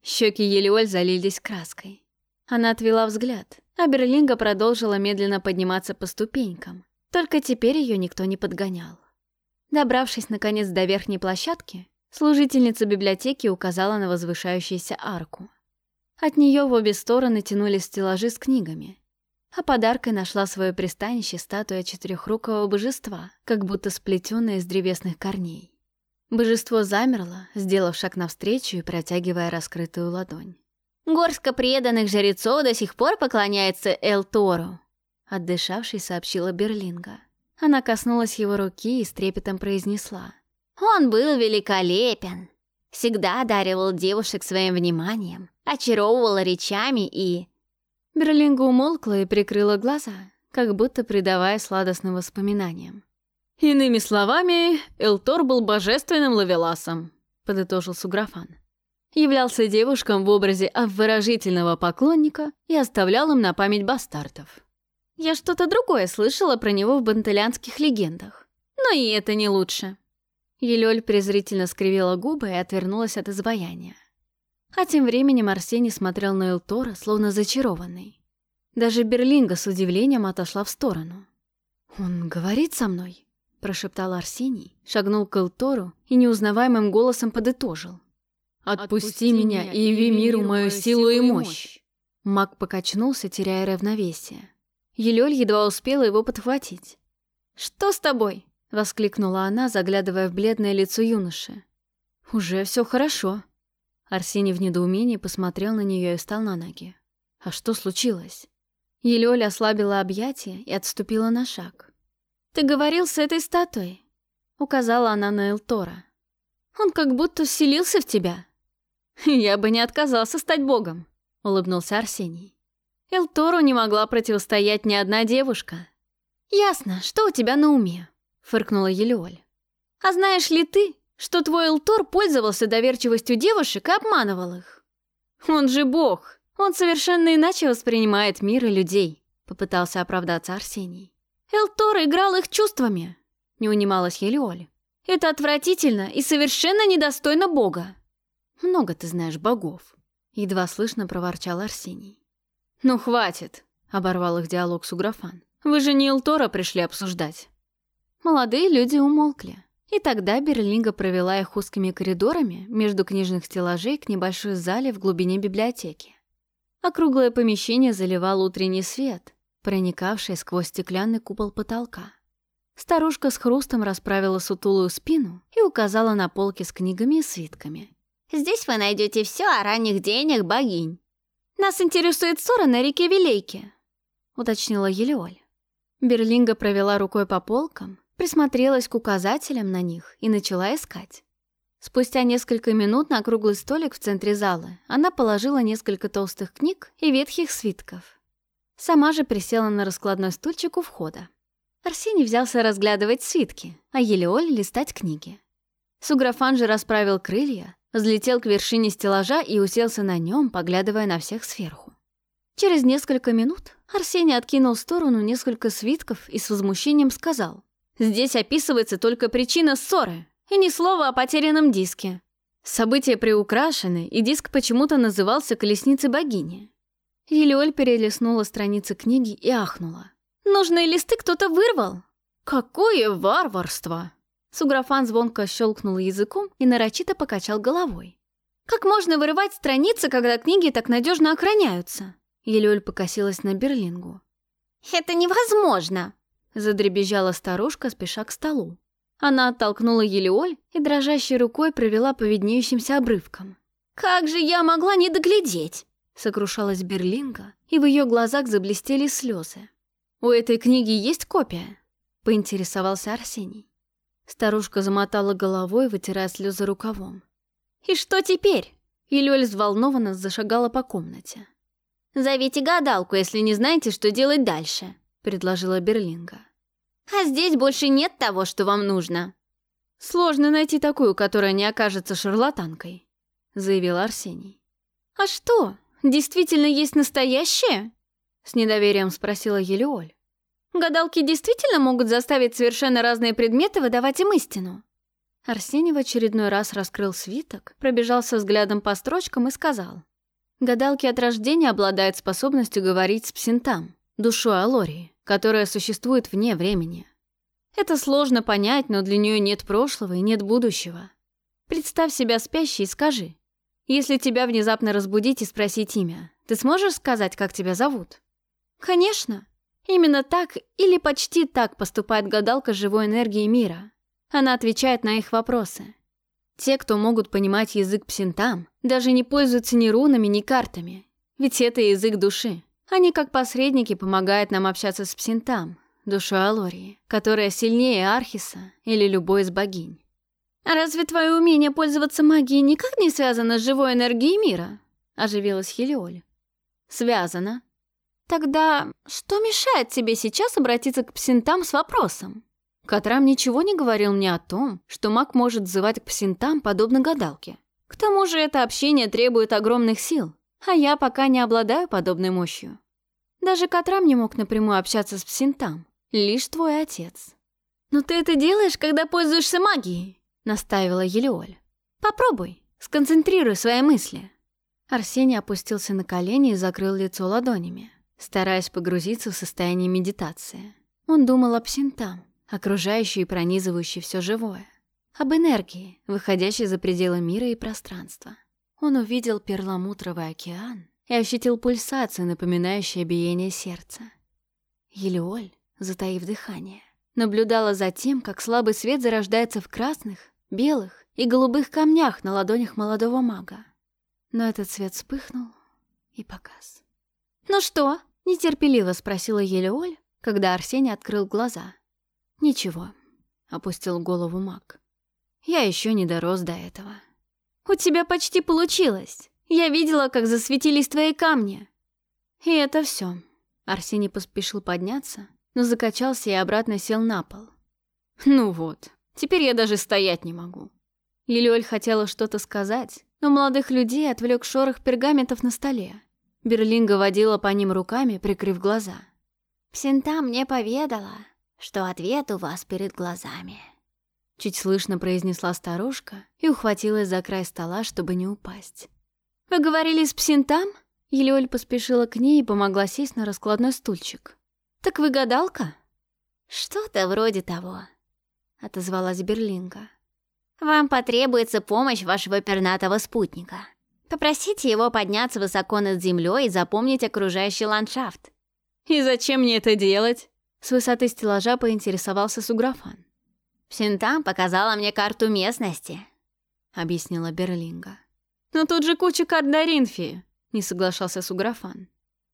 Щеки Елеоль залились краской. Она отвела взгляд, а Берлинга продолжила медленно подниматься по ступенькам. Только теперь ее никто не подгонял. Добравшись, наконец, до верхней площадки, Служительница библиотеки указала на возвышающуюся арку. От нее в обе стороны тянулись стеллажи с книгами. А подаркой нашла свое пристанище статуя четырехрукого божества, как будто сплетенная из древесных корней. Божество замерло, сделав шаг навстречу и протягивая раскрытую ладонь. «Горстка преданных жрецов до сих пор поклоняется Эл-Тору», отдышавшись, сообщила Берлинга. Она коснулась его руки и с трепетом произнесла. Он был великолепен. Всегда одаривал девушек своим вниманием, очаровывал речами и... Берлинга умолкла и прикрыла глаза, как будто придавая сладостным воспоминаниям. «Иными словами, Элтор был божественным лавеласом», — подытожил Суграфан. Являлся девушкам в образе обворожительного поклонника и оставлял им на память бастартов. Я что-то другое слышала про него в бантелянских легендах. Но и это не лучше. Елёль презрительно скривила губы и отвернулась от изваяния. А тем временем Арсений смотрел на Элтора, словно зачарованный. Даже Берлинга с удивлением отошла в сторону. «Он говорит со мной?» – прошептал Арсений, шагнул к Элтору и неузнаваемым голосом подытожил. «Отпусти, Отпусти меня и яви миру мою силу и мощь!» Маг покачнулся, теряя равновесие. Елёль едва успела его подхватить. «Что с тобой?» Воскликнула она, заглядывая в бледное лицо юноши. «Уже все хорошо». Арсений в недоумении посмотрел на нее и встал на ноги. «А что случилось?» Елёля ослабила объятия и отступила на шаг. «Ты говорил с этой статуей?» — указала она на Элтора. «Он как будто вселился в тебя». «Я бы не отказался стать богом», — улыбнулся Арсений. «Элтору не могла противостоять ни одна девушка». «Ясно, что у тебя на уме?» — фыркнула Елеоль. «А знаешь ли ты, что твой Элтор пользовался доверчивостью девушек и обманывал их?» «Он же бог, он совершенно иначе воспринимает мир и людей», — попытался оправдаться Арсений. «Элтор играл их чувствами», — не унималась Елеоль. «Это отвратительно и совершенно недостойно Бога». «Много ты знаешь богов», — едва слышно проворчал Арсений. «Ну, хватит», — оборвал их диалог Суграфан. «Вы же не Элтора пришли обсуждать». Молодые люди умолкли. И тогда Берлинга провела их узкими коридорами между книжных стеллажей к небольшой зале в глубине библиотеки. Округлое помещение заливал утренний свет, проникавший сквозь стеклянный купол потолка. Старушка с хрустом расправила сутулую спину и указала на полки с книгами и свитками. «Здесь вы найдете все о ранних денях богинь. Нас интересует ссора на реке Вилейке», — уточнила Елеоль. Берлинга провела рукой по полкам, присмотрелась к указателям на них и начала искать. Спустя несколько минут на круглый столик в центре зала она положила несколько толстых книг и ветхих свитков. Сама же присела на раскладной стульчик у входа. Арсений взялся разглядывать свитки, а Елеоль — листать книги. Суграфан же расправил крылья, взлетел к вершине стеллажа и уселся на нем, поглядывая на всех сверху. Через несколько минут Арсений откинул в сторону несколько свитков и с возмущением сказал, «Здесь описывается только причина ссоры, и ни слова о потерянном диске. События приукрашены, и диск почему-то назывался «Колесницей богини». Елеоль перелистнула страницы книги и ахнула. «Нужные листы кто-то вырвал?» «Какое варварство!» Суграфан звонко щелкнул языком и нарочито покачал головой. «Как можно вырывать страницы, когда книги так надежно охраняются?» Елеоль покосилась на Берлингу. «Это невозможно!» Задребезжала старушка, спеша к столу. Она оттолкнула Елеоль и дрожащей рукой провела по виднеющимся обрывкам. «Как же я могла не доглядеть?» Сокрушалась Берлинга, и в ее глазах заблестели слезы. «У этой книги есть копия?» Поинтересовался Арсений. Старушка замотала головой, вытирая слезы рукавом. «И что теперь?» Елёль взволнованно зашагала по комнате. «Зовите гадалку, если не знаете, что делать дальше», — предложила Берлинга. «А здесь больше нет того, что вам нужно». «Сложно найти такую, которая не окажется шарлатанкой», — заявил Арсений. «А что, действительно есть настоящее?» — с недоверием спросила Елеоль. «Гадалки действительно могут заставить совершенно разные предметы выдавать им истину?» Арсений в очередной раз раскрыл свиток, пробежался взглядом по строчкам и сказал. «Гадалки от рождения обладают способностью говорить с псинтам, душой Алории, которая существует вне времени. Это сложно понять, но для нее нет прошлого и нет будущего. Представь себя спящей и скажи. Если тебя внезапно разбудить и спросить имя, ты сможешь сказать, как тебя зовут? Конечно. Именно так или почти так поступает гадалка живой энергии мира. Она отвечает на их вопросы. Те, кто могут понимать язык псинтам, даже не пользуются ни рунами, ни картами. Ведь это язык души. Они как посредники помогают нам общаться с псинтам, душой Алории, которая сильнее Архиса или любой из богинь. «А разве твое умение пользоваться магией никак не связано с живой энергией мира?» — оживилась Хелиоль. «Связано. Тогда что мешает тебе сейчас обратиться к псинтам с вопросом?» Катрам ничего не говорил мне о том, что маг может взывать к псинтам, подобно гадалке. К тому же это общение требует огромных сил, а я пока не обладаю подобной мощью. Даже Катрам не мог напрямую общаться с псинтам, лишь твой отец. «Но ты это делаешь, когда пользуешься магией», — настаивала Елеоль. «Попробуй, сконцентрируй свои мысли». Арсений опустился на колени и закрыл лицо ладонями, стараясь погрузиться в состояние медитации. Он думал об псинтам, окружающей и пронизывающей все живое, об энергии, выходящей за пределы мира и пространства. Он увидел перламутровый океан и ощутил пульсацию, напоминающую биение сердца. Елеоль, затаив дыхание, наблюдала за тем, как слабый свет зарождается в красных, белых и голубых камнях на ладонях молодого мага. Но этот свет вспыхнул и погас. «Ну что?» — нетерпеливо спросила Елеоль, когда Арсений открыл глаза. «Ничего», — опустил голову маг. «Я еще не дорос до этого». «У тебя почти получилось. Я видела, как засветились твои камни». И это все. Арсений поспешил подняться, но закачался и обратно сел на пол. «Ну вот, теперь я даже стоять не могу». Лилиоль хотела что-то сказать, но молодых людей отвлек шорох пергаментов на столе. Берлинга водила по ним руками, прикрыв глаза. «Псинта мне поведала, что ответ у вас перед глазами». Чуть слышно произнесла старушка и ухватилась за край стола, чтобы не упасть. «Вы говорили с Псинтам?» Елеоль поспешила к ней и помогла сесть на раскладной стульчик. «Так вы гадалка?» «Что-то вроде того», — отозвалась Берлинга. «Вам потребуется помощь вашего пернатого спутника. Попросите его подняться высоко над землей и запомнить окружающий ландшафт». «И зачем мне это делать?» С высоты стеллажа поинтересовался Суграфан. «Синтам показала мне карту местности», — объяснила Берлинга. «Но тут же куча карт Даринфи не соглашался Суграфан.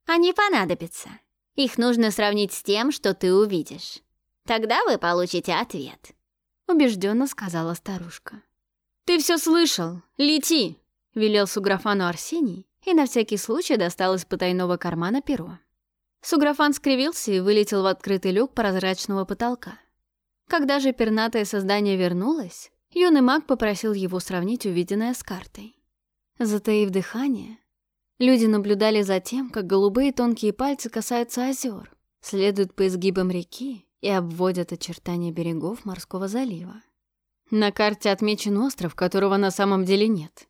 «Они понадобятся. Их нужно сравнить с тем, что ты увидишь. Тогда вы получите ответ», — убежденно сказала старушка. «Ты все слышал! Лети!» — велел Суграфану Арсений и на всякий случай достал из потайного кармана перо. Суграфан скривился и вылетел в открытый люк прозрачного потолка. Когда же пернатое создание вернулось, юный маг попросил его сравнить увиденное с картой. Затаив дыхание, Люди наблюдали за тем, как голубые тонкие пальцы касаются озер, следуют по изгибам реки и обводят очертания берегов морского залива. На карте отмечен остров, которого на самом деле нет.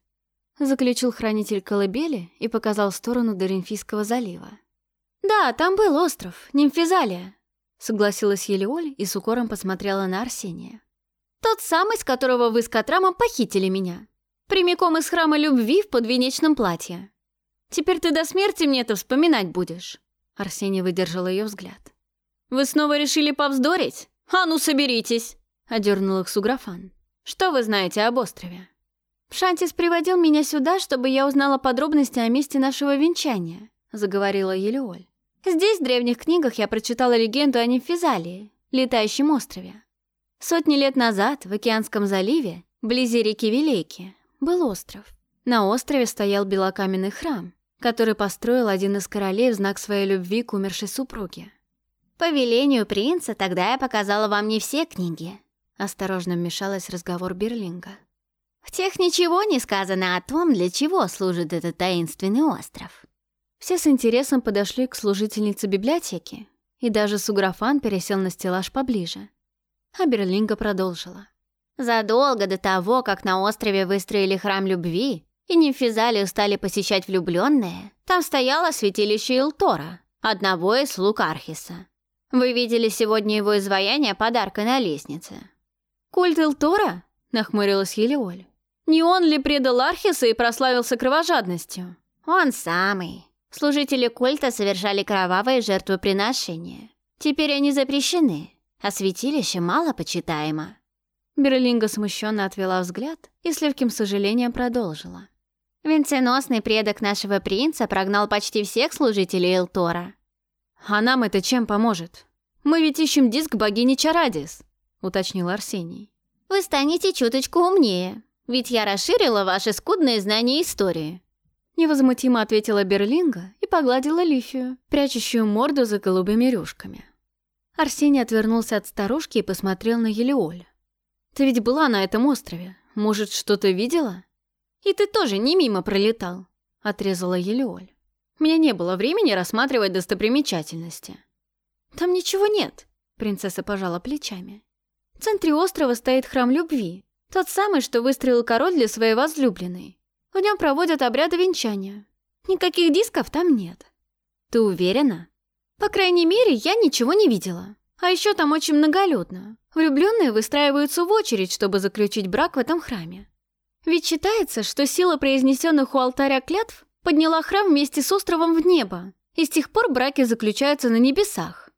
Заключил хранитель колыбели и показал сторону Доринфийского залива. «Да, там был остров, Нимфизалия», — согласилась Елеоль и с укором посмотрела на Арсения. «Тот самый, с которого вы с Катрамом похитили меня. Прямиком из храма любви в подвенечном платье. Теперь ты до смерти мне это вспоминать будешь?» Арсений выдержал ее взгляд. «Вы снова решили повздорить? А ну, соберитесь!» — одернул их Суграфан. «Что вы знаете об острове?» «Шантис приводил меня сюда, чтобы я узнала подробности о месте нашего венчания», — заговорила Елеоль. «Здесь, в древних книгах, я прочитала легенду о Нимфизалии, летающем острове. Сотни лет назад в Океанском заливе, вблизи реки Вилейки, был остров. На острове стоял белокаменный храм, который построил один из королей в знак своей любви к умершей супруге. «По велению принца тогда я показала вам не все книги», — осторожно вмешалась разговор Берлинга. «В тех ничего не сказано о том, для чего служит этот таинственный остров». Все с интересом подошли к служительнице библиотеки, и даже Суграфан пересел на стеллаж поближе. А Берлинга продолжила. «Задолго до того, как на острове выстроили храм любви, и Нимфизалию стали посещать влюбленные, там стояло святилище Илтора, одного из слуг Архиса. Вы видели сегодня его изваяние подарка на лестнице. «Культ Илтора?» — нахмурилась Елеоль. «Не он ли предал Архиса и прославился кровожадностью?» «Он самый. Служители культа совершали кровавые жертвоприношения. Теперь они запрещены, а святилище мало почитаемо». Берлинга смущенно отвела взгляд и с легким сожалением продолжила. Венценосный предок нашего принца прогнал почти всех служителей Элтора. «А нам это чем поможет? Мы ведь ищем диск богини Чарадис», — уточнил Арсений. «Вы станете чуточку умнее, ведь я расширила ваши скудные знания истории». Невозмутимо ответила Берлинга и погладила Лифию, прячущую морду за голубыми рюшками. Арсений отвернулся от старушки и посмотрел на Елеоль. «Ты ведь была на этом острове. Может, что-то видела?» «И ты тоже не мимо пролетал», — отрезала Елеоль. «У меня не было времени рассматривать достопримечательности». «Там ничего нет», — принцесса пожала плечами. «В центре острова стоит храм любви, тот самый, что выстроил король для своей возлюбленной. В нем проводят обряды венчания. Никаких дисков там нет». «Ты уверена?» «По крайней мере, я ничего не видела. А еще там очень многолюдно. Влюбленные выстраиваются в очередь, чтобы заключить брак в этом храме. Ведь считается, что сила произнесенных у алтаря клятв подняла храм вместе с островом в небо, и с тех пор браки заключаются на небесах.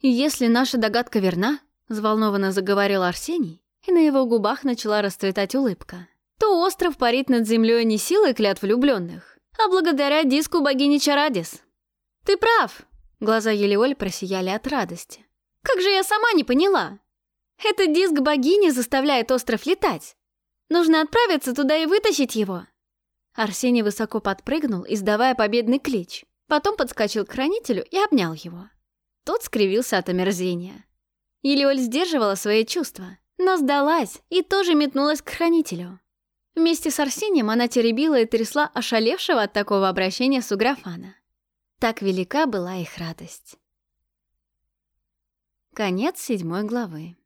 И если наша догадка верна, взволнованно заговорил Арсений, и на его губах начала расцветать улыбка, то остров парит над землей не силой клятв влюбленных, а благодаря диску богини Чарадис. «Ты прав!» — глаза Елеоль просияли от радости. «Как же я сама не поняла!» Это диск богини заставляет остров летать. Нужно отправиться туда и вытащить его. Арсений высоко подпрыгнул, издавая победный клич. Потом подскочил к хранителю и обнял его. Тот скривился от омерзения. Елиоль сдерживала свои чувства, но сдалась и тоже метнулась к хранителю. Вместе с Арсением она теребила и трясла ошалевшего от такого обращения Суграфана. Так велика была их радость. Конец седьмой главы.